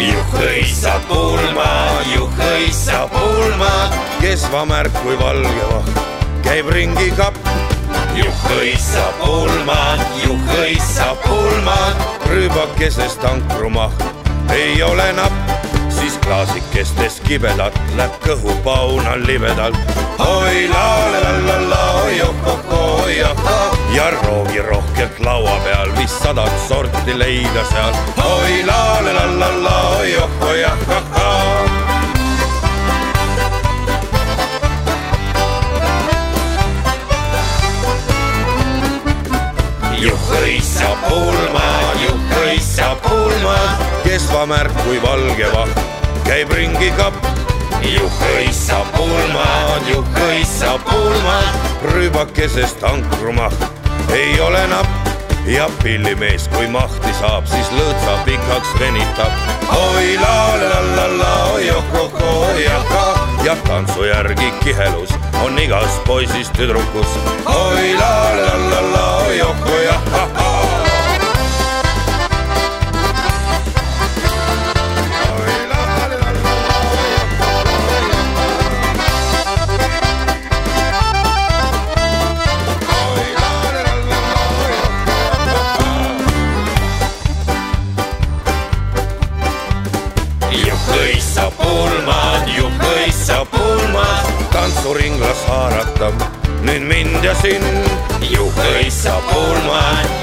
juhhõissa pulma, juhhõissa pulma, kes vamärk kui valge vahk käib ringi kapp. juhhõissa pulma, juhhõissa pulma, rüübakeses tankrumahk ei ole napp siis klaasikestes kibedat läheb kõhu pauna libedalt. oi laule. Vist sadat sorti leida seal. oi la la la la la oi oh oh jah ah ah. Juhõissa pulmad, juhõissa pulmad, kesvamärk kui valge vaht, käib ringi kapp, juhõissa pulmad, juhõissa pulmad, rüübakesest ankrumaht ei ole napp ja pillimees, kui mahti saab, siis lõõtsa pikaks venitab. oi la la la la oi oh oh oi ah ah ja tantsu järgi kihelus on igas poisis tüdrukus. oi la la la la juhõissa pulmad, juhõissa pulmad, tantsuringlas haaratab nüüd mind ja sind. juhõissa pulmad, juhõissa